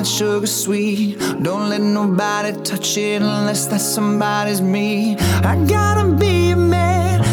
that sugar sweet. Don't let nobody touch it unless that somebody's me. I gotta be a man.